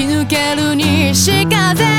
き抜ける西風